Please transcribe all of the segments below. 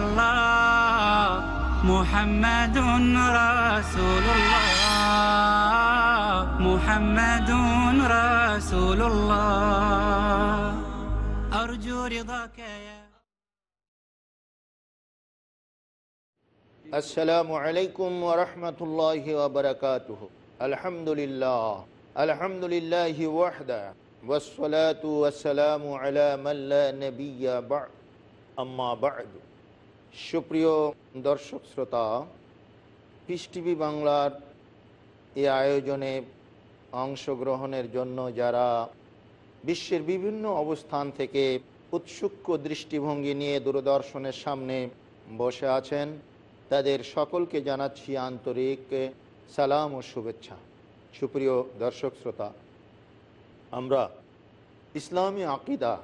الله محمد رسول الله محمد رسول الله. أرجو رضاك يا السلام عليكم ورحمة الله وبركاته. الحمد لله. الحمد لله وحده. والصلاة والسلام على من لا نبي بعد. أما بعد. সুপ্রিয় দর্শক শ্রোতা পিস টিভি বাংলার এই আয়োজনে অংশগ্রহণের জন্য যারা বিশ্বের বিভিন্ন অবস্থান থেকে উৎসুক্য দৃষ্টিভঙ্গি নিয়ে দূরদর্শনের সামনে বসে আছেন, তাদের সকলকে জানাচ্ছি আন্তরিক সালাম ও শুভেচ্ছা। সুপ্রিয় দর্শক শ্রোতা, আমরা ইসলামী আকিদা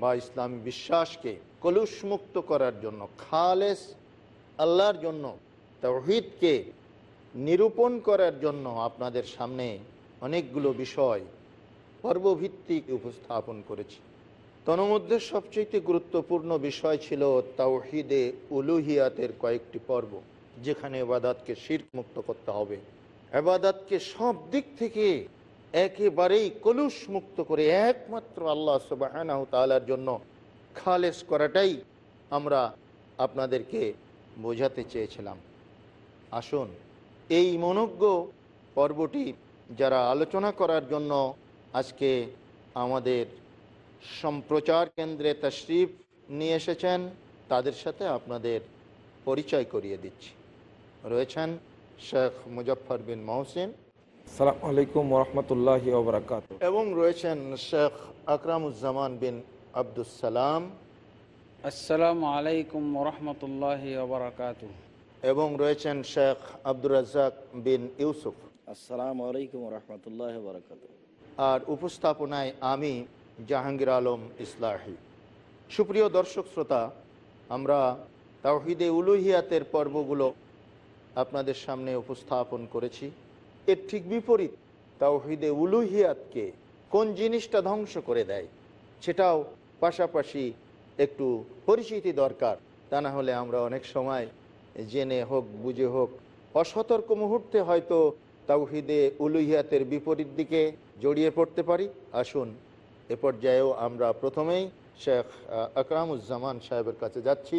বা ইসলামী বিশ্বাসকে কলুষমুক্ত করার জন্য, খালেস আল্লাহর জন্য তৌহিদকে নিরূপণ করার জন্য আপনাদের সামনে অনেকগুলো বিষয় পর্বভিত্তিক উপস্থাপন করেছি। তন্মধ্যে সবচেয়ে গুরুত্বপূর্ণ বিষয় ছিল তাওহিদে উলুহিয়াতের কয়েকটি পর্ব, যেখানে এবাদাতকে শির্ক মুক্ত করতে হবে। এবাদাতকে সব দিক থেকে একেবারেই কলুষ মুক্ত করে একমাত্র আল্লাহ সুবাহ জন্য খালেস করাটাই আমরা আপনাদেরকে বোঝাতে চেয়েছিলাম। আসুন এই মনজ্ঞ পর্বটি যারা আলোচনা করার জন্য আজকে আমাদের সম্প্রচার কেন্দ্রে তশরিফ নিয়ে এসেছেন তাদের সাথে আপনাদের পরিচয় করিয়ে দিচ্ছি। রয়েছেন শেখ মুজফর বিন মহসিন। সালাম আলাইকুম রহমতুল্লাহ এবং রয়েছেন শেখ আকরামুজ্জামান বিন আবদুসালাম আসসালামু আলাইকুম রহমতুল্লাহ ওবরাকাত এবং রয়েছেন শেখ আব্দুর রাজ্জাক বিন ইউসুফ। আসসালামু আলাইকুম রহমতুল্লাহ বরকাত আর উপস্থাপনায় আমি জাহাঙ্গীর আলম ইসলাহি। সুপ্রিয় দর্শক শ্রোতা আমরা তাওহিদে উলুহিয়াতের পর্বগুলো আপনাদের সামনে উপস্থাপন করেছি। এর ঠিক বিপরীত তাওহিদে উলুহিয়াতকে কোন জিনিসটা ধ্বংস করে দেয় সেটাও পাশাপাশি একটু পরিচিতি দরকার। তা না হলে আমরা অনেক সময় জেনে হোক, বুঝে হোক, অসতর্ক মুহূর্তে হয়তো তাওহিদে উলুহিয়াতের বিপরীত দিকে জড়িয়ে পড়তে পারি। আসুন, এ পর্যায়েও আমরা প্রথমেই শেখ আকরামুজ্জামান সাহেবের কাছে যাচ্ছি।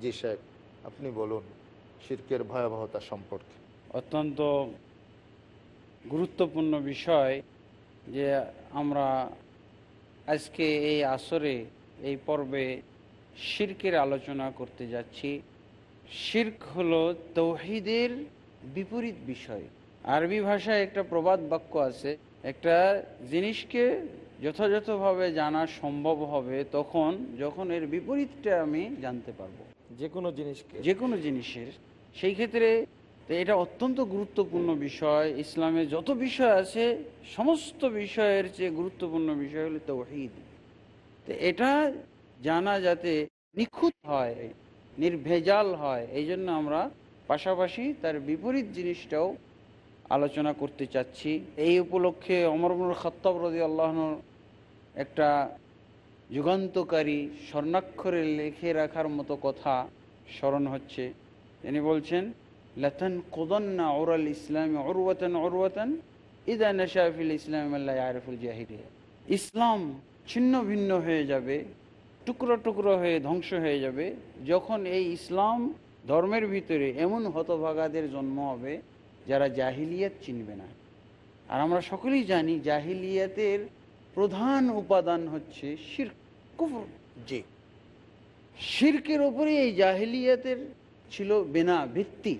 জি শেখ, আপনি বলুন শির্কের ভয়াবহতা সম্পর্কে। অত্যন্ত গুরুত্বপূর্ণ বিষয় যে আমরা আজকে এই আসরে এই পর্বে শির্কের আলোচনা করতে যাচ্ছি। শির্ক হলো তৌহিদের বিপরীত বিষয়। আরবি ভাষায় একটা প্রবাদ বাক্য আছে একটা জিনিসকে যথাযথভাবে জানা সম্ভব হবে তখন যখন এর বিপরীতটা আমি জানতে পারব। যে কোনো জিনিসকে। যে কোনো জিনিসের। সেই ক্ষেত্রে তো এটা অত্যন্ত গুরুত্বপূর্ণ বিষয়। ইসলামে যত বিষয় আছে, সমস্ত বিষয়ের চেয়ে গুরুত্বপূর্ণ বিষয় হলো তৌহিদ। তো এটা জানা যাতে নিখুঁত হয়, নির্ভেজাল হয় এই জন্য আমরা পাশাপাশি তার বিপরীত জিনিসটাও আলোচনা করতে চাচ্ছি। এই উপলক্ষে অমরমুল খত্তাব রদি আল্লাহন একটা যুগান্তকারী স্বর্ণাক্ষরে লিখে রাখার মতো কথা স্মরণ হচ্ছে। তিনি বলছেন লাতান কোদন্না ওরাল ইসলাম অরুয়াতান অরুয়াতান ইদা নশাফিল ইসলাম আল্লাহ আরফুল জাহিরিয়া ইসলাম ছিন্ন ভিন্ন হয়ে যাবে টুকরো টুকরো হয়ে ধ্বংস হয়ে যাবে। যখন এই ইসলাম ধর্মের ভিতরে এমন হতভাগাদের জন্ম হবে যারা জাহিলিয়াত চিনবে না। আর আমরা সকলেই জানি জাহিলিয়াতের প্রধান উপাদান হচ্ছে শির কুফর। জি। শির্কের ওপরে এই জাহিলিয়াতের ছিল বেনা ভিত্তি।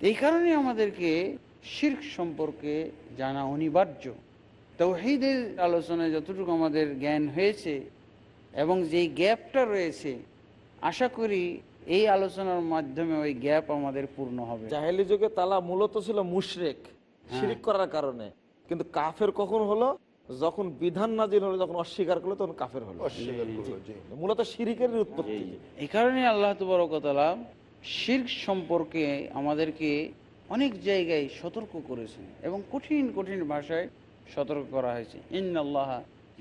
এই কারণে আমাদেরকে শির্ক সম্পর্কে জানা অনিবার্য। তৌহিদের আলোচনায় যতটুকু আমাদের জ্ঞান হয়েছে এবং যেই গ্যাপটা রয়েছে আশা করি এই আলোচনার মাধ্যমে ওই গ্যাপ আমাদের পূর্ণ হবে। জাহেলি যুগে তালা মূলত ছিল মুশরেক হ্যাঁ। শিরিক করার কারণে। কিন্তু কাফের কখন হলো? যখন বিধান নাজির হলো যখন অস্বীকার করল তখন কাফের হলো। অস্বীকার করল, মূলত শিরিকের উৎপত্তি। এই কারণে আল্লাহ তবরকতলা শির্ক সম্পর্কে আমাদেরকে অনেক জায়গায় সতর্ক করেছেন এবং কঠিন কঠিন ভাষায় সতর্ক করা হয়েছে। ইন্নাল্লাহ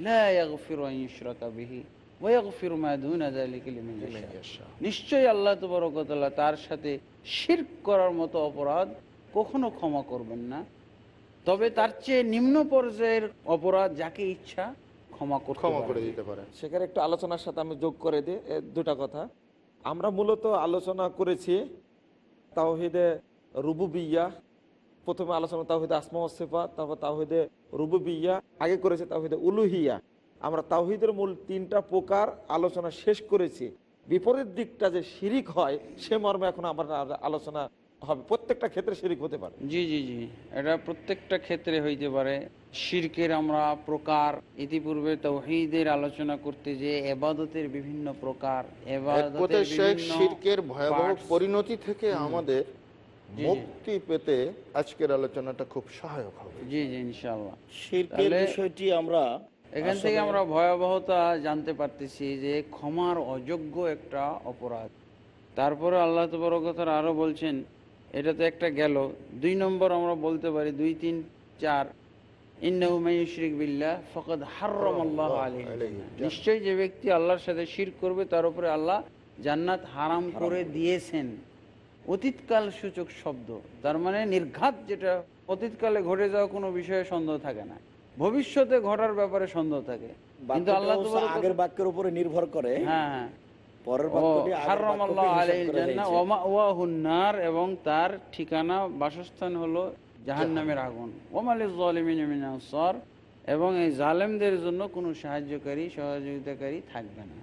লা ইয়াগফিরু আন ইউশরাকা বিহি ওয়া ইয়াগফিরু মা দুনা যালিকা লিমান ইয়াশা। নিশ্চয়ই আল্লাহ তবরকতলা তার সাথে শির্ক করার মতো অপরাধ কখনো ক্ষমা করবেন না। তবে তার চেয়ে নিম্ন পর্যায়ের অপরাধ যাকে ইচ্ছা ক্ষমা ক্ষমা করে দিতে পারে সেখানে একটু আলোচনার সাথে আমি যোগ করে দিই দুটা কথা। আমরা মূলত আলোচনা করেছি তাওহিদে রুবুবিয়া। প্রথমে আলোচনা তাওহিদে আসমা ওসেফা তারপর তাওহিদে রুবুবিয়া, আগে করেছে তাওহিদে উলুহিয়া। আমরা তাওহিদের মূল তিনটা প্রকার আলোচনা শেষ করেছি। বিপরীত দিকটা যে শিরিক হয়, সে মর্মে এখন আমরা আলোচনা হবে প্রত্যেকটা ক্ষেত্রে শিরিক হতে পারে। জি জি জি। এটা প্রত্যেকটা ক্ষেত্রে হইতে পারে। শিরকের আমরা প্রকার ইতিপূর্বে তৌহিদের আলোচনা করতে যে এবাদতের বিভিন্ন প্রকার শিরকের ভয়াবহ পরিণতি থেকে আমাদের। মুক্তি পেতে আজকের আলোচনাটা খুব সহায়ক হবে। জি জি ইনশাআল্লাহ। শিরকের বিষয়টি আমরা এখান থেকে আমরা ভয়াবহতা জানতে পারতেছি যে ক্ষমার অযোগ্য একটা অপরাধ। তারপরে আল্লাহ তবরকতার আরও বলছেন এটা তো একটা গেল। দুই নম্বর আমরা বলতে পারি দুই তিন চার। বিল্লাহ ফাকাদ। নিশ্চয়ই যে ব্যক্তি আল্লাহর সাথে শিরক করবে তার উপরে আল্লাহ জান্নাত হারাম করে দিয়েছেন। অতীতকাল সূচক শব্দ। তার মানে নির্ঘাত যেটা অতীতকালে ঘটে যাওয়া কোনো বিষয়ে সন্দেহ থাকে না। ভবিষ্যতে ঘটার ব্যাপারে সন্দেহ থাকে। কিন্তু আল্লাহ আগের বাক্যের উপরে নির্ভর করে। হ্যাঁ হ্যাঁ। পরের নার এবং তার ঠিকানা বাসস্থান হলো জাহান্নামের আগুন। মিন এবং এই জালেমদের জন্য কোনো সাহায্যকারী সহযোগিতাকারী থাকবে না।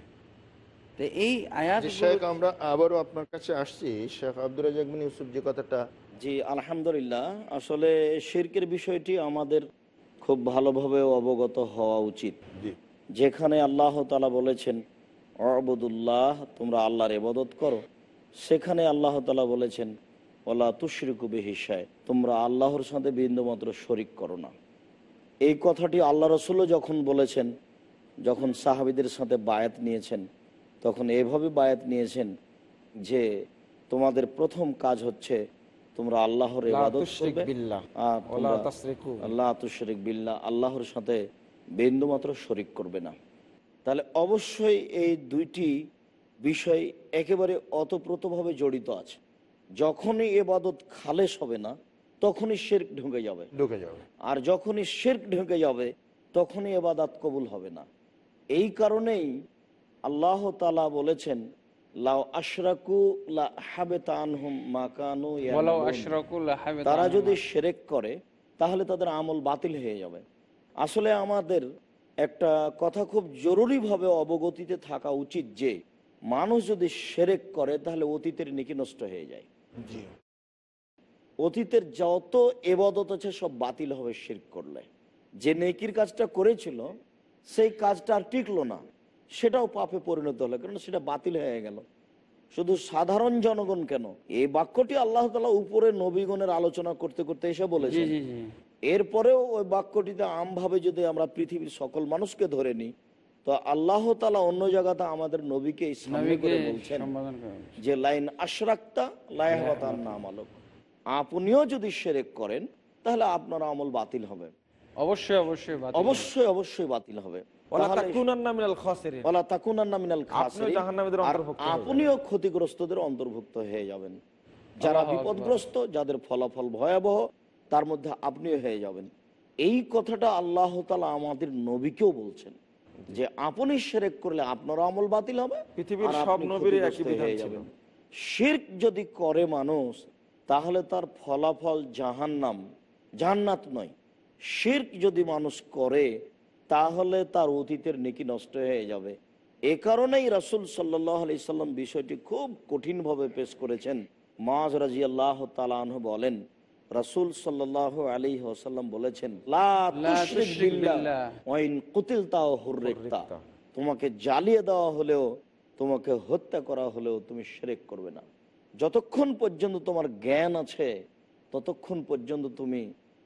তো এই আয়াত শেখ আমরা আবারও আপনার কাছে আসছি। শেখ রাজাকবিন ইউসুফ যে কথাটা জি আলহামদুলিল্লাহ। আসলে শিরকের বিষয়টি আমাদের খুব ভালোভাবে অবগত হওয়া উচিত। যেখানে আল্লাহ তালা বলেছেন অবদুল্লাহ তোমরা আল্লাহর এবাদত করো। সেখানে আল্লাহ তালা বলেছেন ওলা তুশরিকু বেহিসায় তোমরা আল্লাহর সাথে বিন্দুমাত্র শরিক করো না। এই কথাটি আল্লাহ রসুলও যখন বলেছেন যখন সাহাবিদের সাথে বায়াত নিয়েছেন তখন এভাবে বায়াত নিয়েছেন যে তোমাদের প্রথম কাজ হচ্ছে তোমরা আল্লাহর আল্লাহ বিল্লাহ আল্লাহর সাথে বিন্দুমাত্র শরিক করবে না। তাহলে অবশ্যই এই দুইটি বিষয় একেবারে অতপ্রতভাবে জড়িত আছে। যখনই এবাদত খালেস হবে না তখনই শেরক ঢুকে যাবে। ঢুকে যাবে। আর যখনই শেরক ঢুকে যাবে তখনই এবাদাত কবুল হবে না। এই কারণেই আল্লাহ তালা বলেছেন তারা যদি সেরেক করে তাহলে তাদের আমল বাতিল হয়ে যাবে। আসলে আমাদের একটা কথা খুব জরুরিভাবে অবগতিতে থাকা উচিত যে মানুষ যদি সেরেক করে তাহলে অতীতের নিকি নষ্ট হয়ে যায়। অতীতের যত এবাদত আছে সব বাতিল হবে শিরক করলে। যে নেকির কাজটা করেছিল সেই কাজটা আর টিকলো না। সেটাও পাপে পরিণত হলো কারণ সেটা বাতিল হয়ে গেল। শুধু সাধারণ জনগণ কেন? এই বাক্যটি আল্লাহ তালা উপরে নবীগণের আলোচনা করতে করতে এসে বলেছে জি জি। এরপরেও ওই বাক্যটিতে আমভাবে যদি আমরা পৃথিবীর সকল মানুষকে ধরে নিই তো আল্লাহ তালা অন্য জায়গাতে আমাদের নবীকে নবীকে করে বলছেন। যে লাইন আশরাক্তা লাইহতার নাম আলোক আপনিও যদি সেরেক করেন তাহলে আপনার আমল বাতিল হবে। অবশ্যই অবশ্যই বাতিল হবে। অবশ্যই অবশ্যই বাতিল আপনিও ক্ষতিগ্রস্তদের অন্তর্ভুক্ত হয়ে যাবেন। যারা বিপদগ্রস্ত যাদের ফলাফল ভয়াবহ তার মধ্যে আপনিও হয়ে যাবেন। এই কথাটা আল্লাহ তালা আমাদের নবীকেও বলছেন যে আপনি সেরেক করলে আপনার আমল বাতিল হবে পৃথিবীর সব হয়ে ছিল। শির্ক যদি করে মানুষ তাহলে তার ফলাফল জাহান্নাম জান্নাত নয়। শির্ক যদি মানুষ করে তাহলে তার অতীতের নেকি নষ্ট হয়ে যাবে। এ কারণেই রাসুল সাল্লাহ আলি সাল্লাম বিষয়টি খুব কঠিনভাবে পেশ করেছেন। মাজ রাজি আল্লাহ তালাহ বলেন রাসুল সাল্লাহ আলী ওসাল্লাম বলেছেন। তোমাকে জ্বালিয়ে দেওয়া হলেও তোমাকে হত্যা করা হলেও তুমি সেরেক করবে না। যতক্ষণ পর্যন্ত তোমার জ্ঞান আছে ততক্ষণ পর্যন্ত তুমি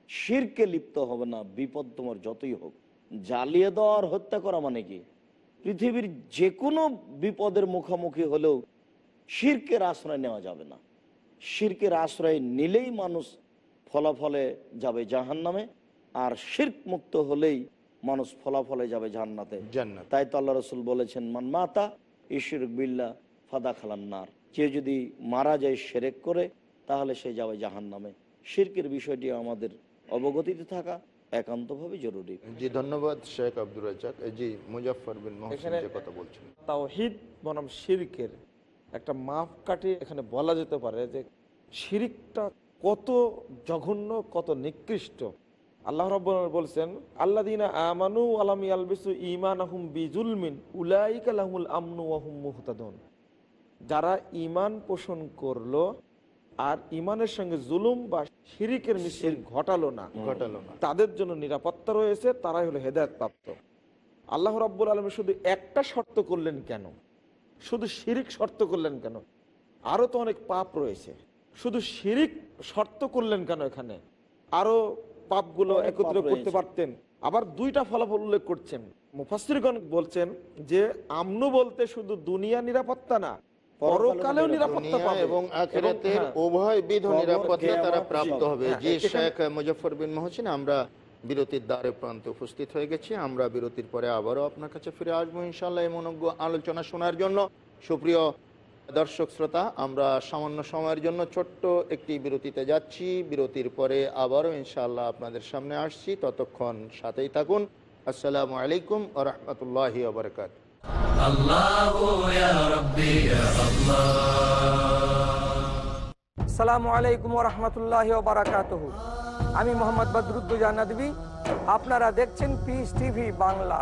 শিরকে লিপ্ত হবে না বিপদ তোমার যতই হোক। জ্বালিয়ে দেওয়ার হত্যা করা মানে কি? পৃথিবীর যে কোনো বিপদের মুখোমুখি হলেও শিরকের আশ্রয় নেওয়া যাবে না। শিরকের আশ্রয় নিলেই মানুষ ফলাফলে যাবে জাহান নামে আর শির্ক মুক্ত হলেই মানুষ ফলাফলে যাবে জান্নাতে। জান্নাত। তাই তো আল্লাহ রসুল বলেছেন মান মাতা ঈশ্বর বিল্লা ফাদা খালান্নার কেউ যদি মারা যায় সেরেক করে তাহলে সে যাবে জাহান নামে শির্কের বিষয়টি আমাদের অবগতিতে থাকা একান্তভাবে জরুরি। জি ধন্যবাদ শেখ আব্দুর রাজাক জি মুজাফর বিন যে কথা বলছেন। তাওহিদ বনাম শিরিকের একটা মাপ কাটে এখানে বলা যেতে পারে যে শিরিকটা কত জঘন্য কত নিকৃষ্ট। আল্লাহ রব বলছেন আল্লাহ দিনা আমানু আলাম আলবিসু ইমান আহম বিজুলমিন উলাইক আলহমুল আমনু আহম মুহতাদন। যারা ইমান পোষণ করল আর ইমানের সঙ্গে জুলুম বা শিরিকের মিশ্রণ ঘটালো না ঘটালো না। তাদের জন্য নিরাপত্তা রয়েছে তারাই হলো হেদায়ত প্রাপ্ত আল্লাহ রাব্বুল আলমী শুধু একটা শর্ত করলেন কেন? শুধু শিরিক শর্ত করলেন কেন? আরও তো অনেক পাপ রয়েছে। শুধু শিরিক শর্ত করলেন কেন এখানে? আরও পাপগুলো একত্র করতে পারতেন। আবার দুইটা ফলাফল উল্লেখ করছেন। মুফাসিরগণ বলছেন যে আমনু বলতে শুধু দুনিয়া নিরাপত্তা না পরকালেও নিরাপত্তা। পাবে। এবং আখেরাতের হ্যাঁ, উভয় বিধ নিরাপত্তা তারা প্রাপ্ত হবে। হ্যাঁ, জি এখানে- শেখ মুজফর বিন মহসিন আমরা বিরতির দ্বারে প্রান্তে উপস্থিত হয়ে গেছি। আমরা বিরতির পরে আবারও আপনার কাছে ফিরে আসব ইনশাল্লাহ এই মনজ্ঞ আলোচনা শোনার জন্য। সুপ্রিয় দর্শক শ্রোতা আমরা সামান্য সময়ের জন্য ছোট্ট একটি বিরতিতে যাচ্ছি। বিরতির পরে আবারও ইনশাল্লাহ আপনাদের সামনে আসছি। ততক্ষণ সাথেই থাকুন। আসসালামু আলাইকুম আ রহমতুল্লাহ আসসালামু আলাইকুম রহমতুল্লাহ আমি মোহাম্মদ বদরুদ্দুজা নদী আপনারা দেখছেন পিস টিভি বাংলা।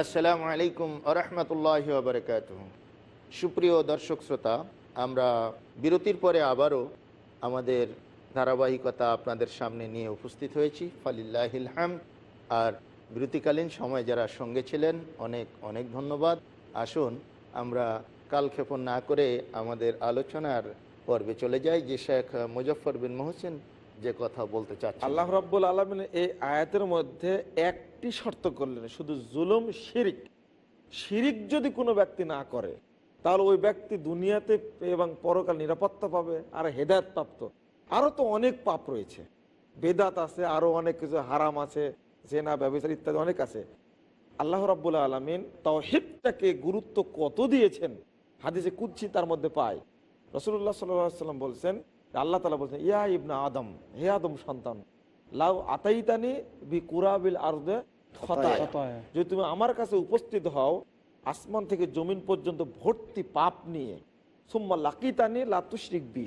আসসালামু আলাইকুম আরহামতুল্লাহ বারকাত সুপ্রিয় দর্শক শ্রোতা, আমরা বিরতির পরে আবারও আমাদের ধারাবাহিকতা আপনাদের সামনে নিয়ে উপস্থিত হয়েছি। ফালিল্লাহিল হাম আর বিরতিকালীন সময় যারা সঙ্গে ছিলেন, অনেক অনেক ধন্যবাদ। আসুন, আমরা কালক্ষেপণ না করে আমাদের আলোচনার পর্বে চলে যাই। যে শেখ মুজফর বিন মোহসেন যে কথা বলতে চাচ্ছি। আল্লাহ রাব্বুল আলমিন এই আয়াতের মধ্যে একটি শর্ত করলেন, শুধু জুলুম, শিরিক। শিরিক যদি কোনো ব্যক্তি না করে, তাহলে ওই ব্যক্তি দুনিয়াতে এবং পরকাল নিরাপত্তা পাবে, আর হেদায়ত প্রাপ্ত। আরও তো অনেক পাপ রয়েছে। বেদাত আছে আরও অনেক কিছু হারাম আছে, জেনা ব্যবসার ইত্যাদি অনেক আছে। আল্লাহ রাব্বুল আলমিন তাওহিদটাকে গুরুত্ব কত দিয়েছেন? হাদিসে কুচ্ছি তার মধ্যে পায়। রসুল্লাহ সাল্লাম বলছেন আল্লাহ তালা বলছেন ইয়া ইবনা আদম হে আদম সন্তান লাউ আতাইতানি বি কুরাবিল আরদে খতায়া। যদি তুমি আমার কাছে উপস্থিত হও আসমান থেকে জমিন পর্যন্ত ভর্তি পাপ নিয়ে সুম্মা লাকিতানি লাতুশরিক বি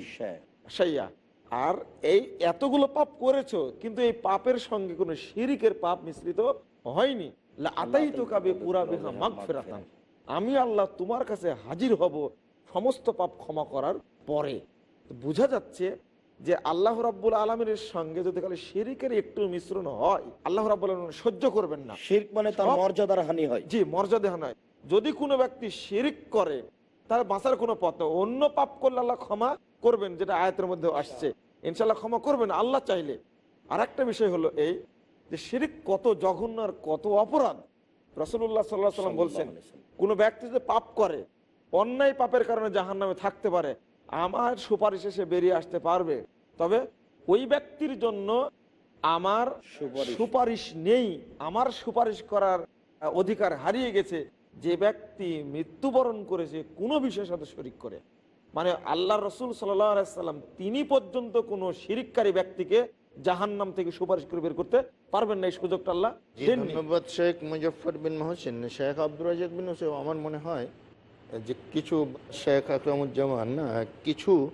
সাইয়া আর এই এতগুলো পাপ করেছ কিন্তু এই পাপের সঙ্গে কোনো শিরিকের পাপ মিশ্রিত হয়নি। আতাই তো কাবে পুরা বিহা মাগ ফেরাতাম আমি আল্লাহ তোমার কাছে হাজির হব সমস্ত পাপ ক্ষমা করার পরে। বোঝা যাচ্ছে যে আল্লাহ রাব্বুল আলমিনের সঙ্গে যদি খালি শিরিকের একটু মিশ্রণ হয় আল্লাহ রাব্বুল আলমিন সহ্য করবেন না। শির্ক মানে তার মর্যাদার হানি হয়। জি মর্যাদা নয়। যদি কোনো ব্যক্তি শিরিক করে তার বাঁচার কোনো পথ। অন্য পাপ করলে আল্লাহ ক্ষমা করবেন যেটা আয়াতের মধ্যে আসছে। ইনশাল্লাহ ক্ষমা করবেন আল্লাহ চাইলে। আর একটা বিষয় হলো এই যে শিরিক কত জঘন্য আর কত অপরাধ। রসুল্লাহ সাল্লাহ সাল্লাম বলছেন। কোনো ব্যক্তি যদি পাপ করে অন্যায় পাপের কারণে জাহান নামে থাকতে পারে আমার সুপারিশে সে বেরিয়ে আসতে পারবে। তবে ওই ব্যক্তির জন্য আমার সুপারিশ। নেই। আমার সুপারিশ করার অধিকার হারিয়ে গেছে। যে ব্যক্তি মৃত্যুবরণ করেছে কোনো বিষয়ের সাথে শরিক করে। মানে আল্লাহ রসুল সাল্লাম তিনি পর্যন্ত কোনো শিরিককারী ব্যক্তিকে জাহান্নাম থেকে সুপারিশ করে বের করতে পারবেন না এই সুযোগটা আল্লাহ ধন্যবাদ শেখ মুজফর বিন মহসিন। শেখ আব্দুর রাজাক বিন আমার মনে হয় যে কিছু শেখ আকরামুজ্জামান না কিছু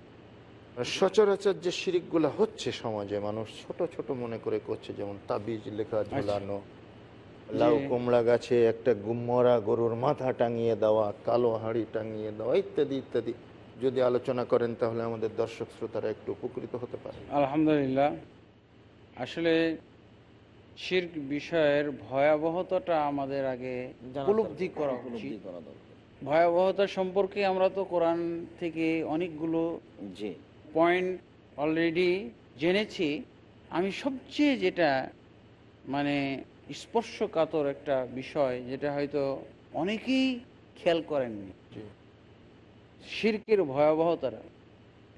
সচরাচর যে শিরিকগুলো হচ্ছে সমাজে মানুষ ছোট ছোট মনে করে করছে যেমন তাবিজ লেখা ঝোলানো লাউ কুমড়া গাছে একটা গুমরা গরুর মাথা টাঙিয়ে দেওয়া কালো হাঁড়ি টাঙিয়ে দেওয়া ইত্যাদি ইত্যাদি। যদি আলোচনা করেন তাহলে আমাদের দর্শক শ্রোতারা একটু উপকৃত হতে পারে। আলহামদুলিল্লাহ। আসলে শির্ক বিষয়ের ভয়াবহতাটা আমাদের আগে উপলব্ধি করা উপলব্ধি উচিত। করা দরকার। ভয়াবহতা সম্পর্কে আমরা তো কোরআন থেকে অনেকগুলো যে পয়েন্ট অলরেডি জেনেছি। আমি সবচেয়ে যেটা মানে স্পর্শকাতর একটা বিষয় যেটা হয়তো অনেকেই খেয়াল করেননি। শির্কের ভয়াবহতারা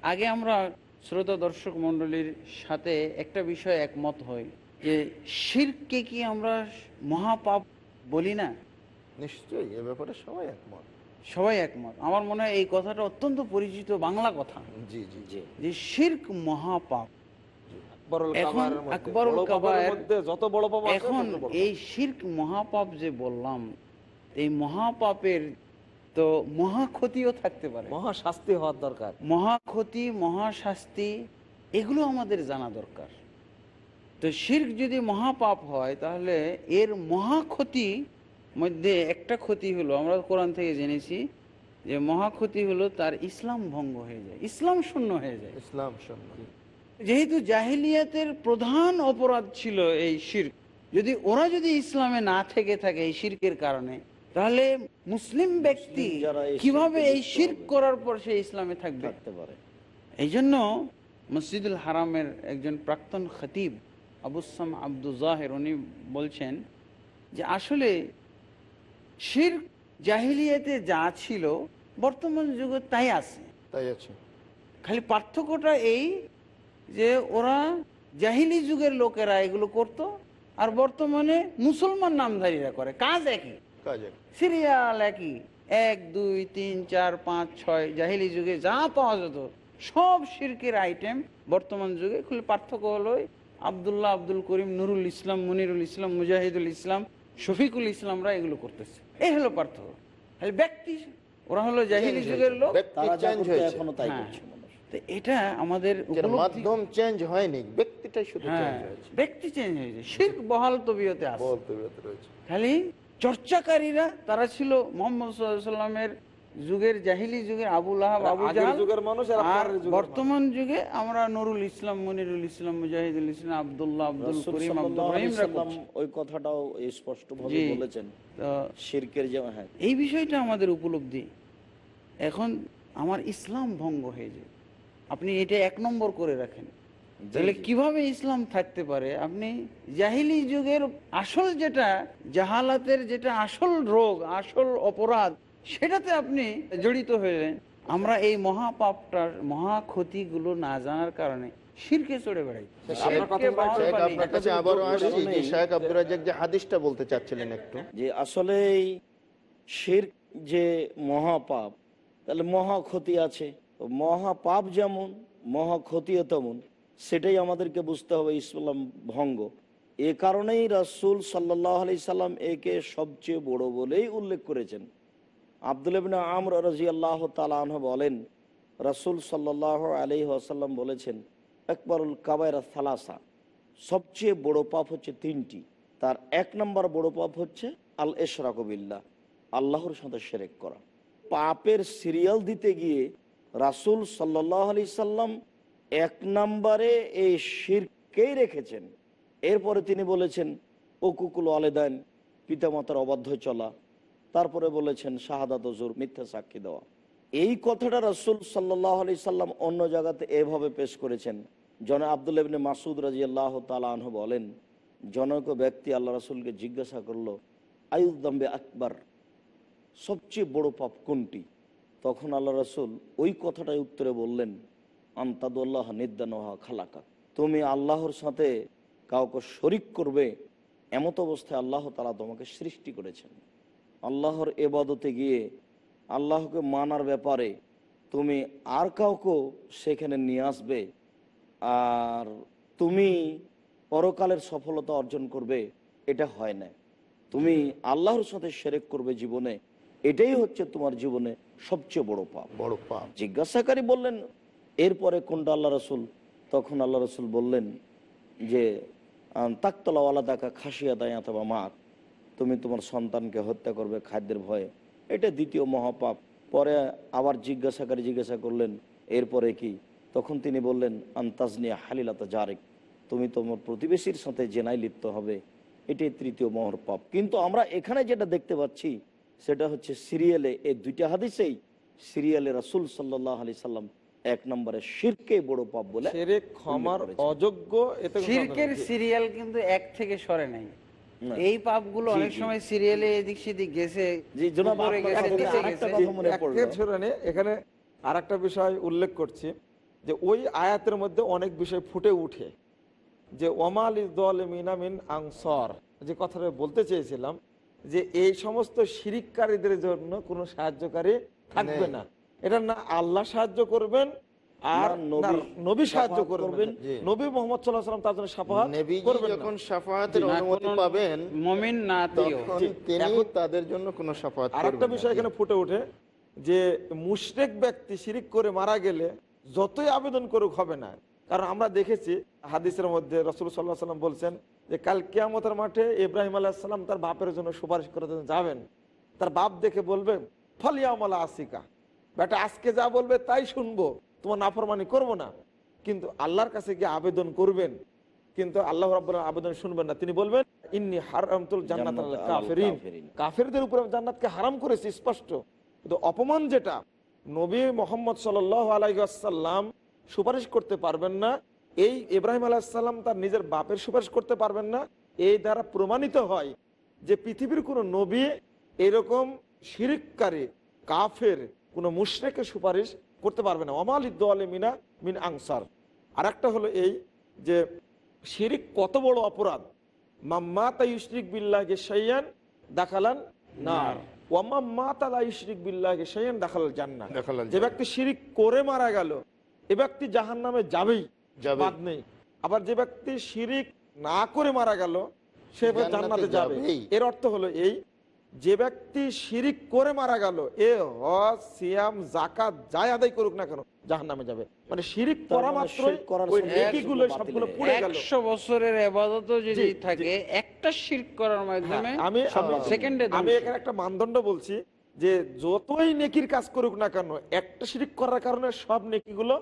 আগে আমরা শ্রোতা দর্শক মণ্ডলীর সাথে একটা বিষয় একমত হই যে শিরকে কি আমরা মহাপাপ বলি না? নিশ্চয়ই এ ব্যাপারে সবাই একমত। সবাই একমত। আমার মনে হয় এই কথাটা অত্যন্ত পরিচিত বাংলা কথা। জি জি জি। যে শির্ক মহাপাপ। যত বড় পাপ এখন। এই শির্ক মহাপাপ যে বললাম এই মহাপাপের তো মহা ক্ষতিও থাকতে পারে। মহা শাস্তি হওয়ার দরকার। মহা ক্ষতি মহাশাস্তি এগুলো আমাদের জানা দরকার। তো শির্ক যদি মহাপাপ হয় তাহলে এর মহা ক্ষতি মধ্যে একটা ক্ষতি হলো আমরা কোরআন থেকে জেনেছি যে মহা ক্ষতি হলো তার ইসলাম ভঙ্গ হয়ে যায় ইসলাম শূন্য হয়ে যায়। ইসলাম শূন্য। যেহেতু জাহিলিয়াতের প্রধান অপরাধ ছিল এই শির্ক যদি ওরা যদি ইসলামে না থেকে থাকে এই শির্কের কারণে তাহলে মুসলিম ব্যক্তি কীভাবে এই শির্ক করার পর সে ইসলামে থাকবে? থাকতে পারে। এই জন্য মসজিদুল হারামের একজন প্রাক্তন খতিব আবুসাম আব্দুল জাহের উনি বলছেন যে আসলে শির জাহিলিয়াতে যা ছিল বর্তমান যুগে তাই আছে। তাই আছে। খালি পার্থক্যটা এই যে ওরা জাহিলি যুগের লোকেরা এগুলো করত আর বর্তমানে মুসলমান নামধারীরা করে। কাজ একই। সিরিয়াল একই। এক দুই তিন চার পাঁচ ছয় জাহিলি যুগে যা পাওয়া যেত সব শিরকের আইটেম বর্তমান যুগে। খুলে পার্থক্য হলো আবদুল্লাহ আব্দুল করিম নুরুল ইসলাম মনিরুল ইসলাম মুজাহিদুল ইসলাম শফিকুল ইসলামরা এগুলো করতেছে। এই হলো পার্থক্য। ব্যক্তি ওরা হলো জাহিলি যুগের লোক। ব্যক্তি তারা যা চেঞ্জ করতো এখনও তাই হ্যাঁ। তো এটা আমাদের মাধ্যম চেঞ্জ হয়নি। ব্যক্তিটাই শুধু হ্যাঁ। ব্যক্তি চেঞ্জ হয়েছে। শির্ক বহাল তবিয়তে আছে। খালি চর্চাকারীরা তারা ছিল মোহাম্মদ সাল্লামের যুগের জাহিলি যুগের আবু লাহাব আবু যুগের মানুষ, আর বর্তমান যুগে আমরা নুরুল ইসলাম মনিরুল ইসলাম মুজাহিদুল ইসলাম আব্দুল্লাহ আব্দুল করিম আব্দুল। ওই কথাটাও স্পষ্টভাবে জি। বলেছেন। শিরকের যে হ্যাঁ। এই বিষয়টা আমাদের উপলব্ধি। এখন আমার ইসলাম ভঙ্গ হয়ে যায়। আপনি এটা এক নম্বর করে রাখেন। তাহলে কীভাবে ইসলাম থাকতে পারে? আপনি জাহিলি যুগের আসল যেটা জাহালাতের যেটা আসল রোগ আসল অপরাধ সেটাতে আপনি জড়িত হলেন আমরা এই মহাপাপটার মহা ক্ষতিগুলো না জানার কারণে শিরকে চড়ে বেড়াই। শিরকে বাহন শেখ বানিয়ে- আপনার কাছে আবারও আসছি যে শেখ আব্দুর রাজ্জাক যে হাদিসটা বলতে চাচ্ছিলেন একটু। যে আসলে শির যে মহাপাপ তাহলে মহা ক্ষতি আছে মহাপাপ যেমন মহা ক্ষতিও তেমন। সেটাই আমাদেরকে বুঝতে হবে ইসলাম ভঙ্গ। এ কারণেই রাসূল সাল্লাহ আলি সাল্লাম একে সবচেয়ে বড় বলেই উল্লেখ করেছেন। আব্দুল আমর রাজি আল্লাহ তালাহ বলেন, রাসূল সাল্লাহ আলি আসাল্লাম বলেছেন একবারুল কাবায়রা থালাসা সবচেয়ে বড় পাপ হচ্ছে তিনটি। তার এক নম্বর বড় পাপ হচ্ছে আল এশরাকবিল্লা আল্লাহর সাথে সেরেক করা। পাপের সিরিয়াল দিতে গিয়ে রাসূল সাল্লাহ আলি সাল্লাম এক নম্বরে এই শিরকেই রেখেছেন। এরপরে তিনি বলেছেন ও কুকুল আলেদান পিতামাতার অবাধ্য চলা তারপরে বলেছেন, শাহাদাত জোর, মিথ্যা সাক্ষী দেওয়া। এই কথাটা রাসূল সাল্লাহ আলি সাল্লাম অন্য জায়গাতে এভাবে পেশ করেছেন। জন আবদুল ইবনে মাসুদ রাজি আল্লাহ তালাহ বলেন, জনক ব্যক্তি আল্লাহ রাসূলকে জিজ্ঞাসা করল আয়ুদ্দাম্বে আকবর? সবচেয়ে বড় পাপ কোনটি? তখন আল্লাহ রসুল ওই কথাটাই উত্তরে বললেন আন্তাদুল্লাহ নিদ্দানহা খালাকা। তুমি আল্লাহর সাথে কাউকে শরিক করবে, এমত অবস্থায় আল্লাহ তালা তোমাকে সৃষ্টি করেছেন। আল্লাহর এবাদতে গিয়ে আল্লাহকে মানার ব্যাপারে তুমি আর কাউকে সেখানে নিয়ে আসবে আর তুমি পরকালের সফলতা অর্জন করবে এটা হয় না। তুমি আল্লাহর সাথে সেরেক করবে জীবনে এটাই হচ্ছে তোমার জীবনে সবচেয়ে বড় পাপ। বড় পাপ। জিজ্ঞাসাকারী বললেন এরপরে কোনটা আল্লাহ রসুল? তখন আল্লাহ রসুল বললেন যে তাকতলাওয়ালা দেখা খাসিয়া দায় অথবা মা তুমি তোমার সন্তানকে হত্যা করবে খাদ্যের ভয়ে। এটা দ্বিতীয় মহাপাপ। পরে আবার জিজ্ঞাসাকারী জিজ্ঞাসা করলেন এরপরে কি? তখন তিনি বললেন আন্তাজনিয়া হালিলাতা জারেক। তুমি তোমার প্রতিবেশীর সাথে জেনায় লিপ্ত হবে। এটাই তৃতীয় মহর পাপ। কিন্তু আমরা এখানে যেটা দেখতে পাচ্ছি সেটা হচ্ছে সিরিয়ালে এই দুইটা হাদিসেই সিরিয়ালে রাসুল সাল্লাহ আলি সাল্লাম এক নম্বরে শিরকে বড় পাপ বলে ক্ষমার অযোগ্য। সিরিয়াল কিন্তু এক থেকে সরে নাই। এই পাপগুলো অনেক সময় সিরিয়ালে এদিক সেদিক গেছে এখানে আর একটা বিষয় উল্লেখ করছি যে ওই আয়াতের মধ্যে অনেক বিষয় ফুটে উঠে যে ওমাল ইদল মিনামিন আংসর যে কথাটা বলতে চেয়েছিলাম যে এই সমস্ত শিরিককারীদের জন্য কোনো সাহায্যকারী থাকবে না। এটা না আল্লাহ সাহায্য করবেন আর নবী সাহায্য করবেন করবেন। নবী মোহাম্মদ সাল্লাহ সাল্লাম তার জন্য সাফাহাত করবেন যখন সাফাহাতের অনুমতি পাবেন মমিন না আত্মীয় তখন জি, তিনি তাদের জন্য কোনো সাফাত আর বিষয় এখানে ফুটে ওঠে যে মুশরেক ব্যক্তি শিরিক করে মারা গেলে যতই আবেদন করুক হবে না। কারণ আমরা দেখেছি হাদিসের মধ্যে রসুল সাল্লাহ সাল্লাম বলছেন যে কাল কিয়ামতের মাঠে ইব্রাহিম আলাহিসাল্লাম তার বাপের জন্য সুপারিশ করে জন্য যাবেন। তার বাপ দেখে বলবে ফলিয়ামলা আসিকা বেটা আজকে যা বলবে তাই শুনব। তোমার নাফরমানি করব না। কিন্তু আল্লাহর কাছে গিয়ে আবেদন করবেন। কিন্তু আল্লাহ রাব্বুল আবেদন শুনবেন না। তিনি বলবেন ইন্নি হারামতুল জান্নাত কাফিরিন। কাফেরদের উপরে জান্নাতকে হারাম করেছি স্পষ্ট। কিন্তু অপমান যেটা নবী মোহাম্মদ সাল আলাইসাল্লাম সুপারিশ করতে পারবেন না। এই ইব্রাহিম আলাহিসাল্লাম তার নিজের বাপের সুপারিশ করতে পারবেন না। এই দ্বারা প্রমাণিত হয় যে পৃথিবীর কোনো নবী এরকম শিরিককারী কাফের কোনো মুশরেকের সুপারিশ করতে পারবে না। অমাল ইদ্দোয়ালে মিনা মিন আংসার আর একটা হলো এই যে শিরিক কত বড় অপরাধ। মাম্মা তাই ইশরিক বিল্লাহকে সাইয়ান দেখালান নার। যে ব্যক্তি শিরিক করে মারা গেল এ ব্যক্তি জাহান নামে যাবেই। বাদ নেই। আবার যে ব্যক্তি শিরিক না করে মারা গেল সে জান্নাতে যাবে। এর অর্থ হলো এই যে ব্যক্তি শিরিক করে মারা গেল এ হজ সিয়াম জাকাত যাই আদায় করুক না কেন জাহান নামে যাবে। মানে শিরিক করা মানে বাতিল সবগুলো পুড়ে গেল। একশো বছরের আবাদতও যদি। থাকে একটা শিরক করার মাধ্যমে হ্যাঁ, আমি আমি সেকেন্ডে আমি এখানে একটা মানদণ্ড বলছি যে যতই নেকির কাজ করুক না কেন একটা শিরিক করার কারণে সব নেকিগুলো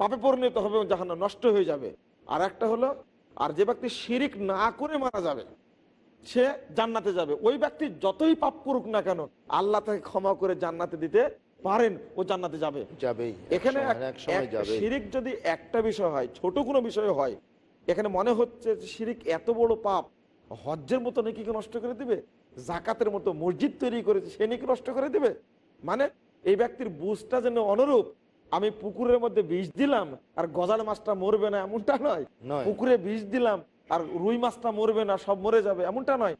পাপে পরিণত হবে জাহান্ন নষ্ট হয়ে যাবে। আর একটা হলো আর যে ব্যক্তি শিরিক না করে মারা যাবে সে জান্নাতে যাবে। ওই ব্যক্তি যতই পাপ করুক না কেন আল্লাহ তাকে ক্ষমা করে জান্নাতে দিতে পারেন ও জান্নাতে যাবে। যাবেই এখানে শিরিক যদি একটা বিষয় হয় ছোট কোনো বিষয় হয় এখানে মনে হচ্ছে যে শিরিক এত বড় পাপ হজ্জের মতো নেকিকে নষ্ট করে দিবে? জাকাতের মতো মসজিদ তৈরি করেছে সে নেকি নষ্ট করে দিবে? মানে এই ব্যক্তির বুঝটা যেন অনুরূপ আমি পুকুরের মধ্যে বিষ দিলাম আর গজাল মাছটা মরবে না এমনটা নয়। নয়। পুকুরে বিষ দিলাম আর রুই মাছটা মরবে না সব মরে যাবে। এমনটা নয়।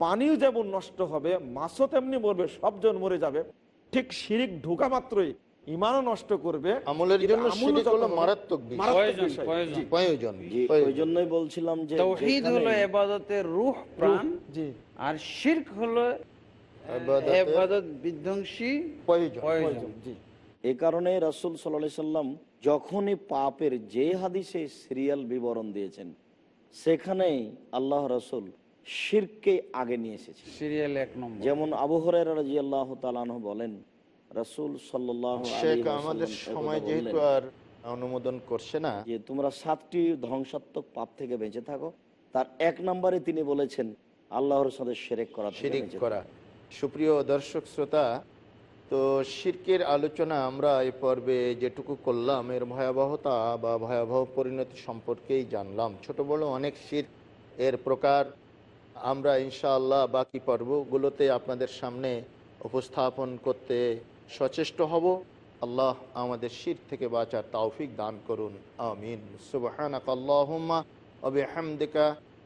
পানিও যেমন নষ্ট হবে মাছও তেমনি মরবে সবজন মরে যাবে। ঠিক শিরিক ঢোকা মাত্রই ইমানও নষ্ট করবে। বলছিলাম যে তৌহিদ হলো এবাদতের রূহ প্রাণ। আর শিরক হলো এবাদত বিধ্বংসী প্রয়োজন। প্রয়োজন। জি। এ কারণে রাসুল সাল্লাহ সাল্লাম যখনই পাপের যে হাদিসে সিরিয়াল বিবরণ দিয়েছেন সেখানেই আল্লাহ রসুল শিরকে আগে নিয়ে এসেছে সিরিয়াল এক নম্বর। যেমন আবু হরাই রাজি আল্লাহ তালাহ বলেন রসুল সাল্লাহ আমাদের সময় যেহেতু আর অনুমোদন করছে না যে তোমরা সাতটি ধ্বংসাত্মক পাপ থেকে বেঁচে থাকো। তার এক নম্বরে তিনি বলেছেন আল্লাহর সাথে সেরেক করা। সুপ্রিয় দর্শক শ্রোতা তো শিরকের আলোচনা আমরা এই পর্বে যেটুকু করলাম, এর ভয়াবহতা বা ভয়াবহ পরিণতি সম্পর্কেই জানলাম। ছোট বড় অনেক শির এর প্রকার আমরা ইনশাআল্লাহ বাকি পর্বগুলোতে আপনাদের সামনে উপস্থাপন করতে সচেষ্ট হব। আল্লাহ আমাদের শির থেকে বাঁচার তৌফিক দান করুন। আমিন। বিহামদিকা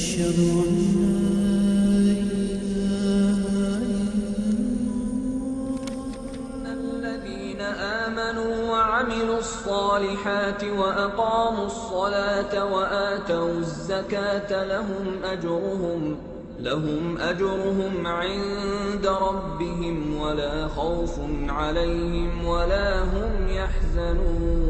أشهد أن الذين آمنوا وعملوا الصالحات وأقاموا الصلاة وآتوا الزكاة لهم أجرهم لهم أجرهم عند ربهم ولا خوف عليهم ولا هم يحزنون.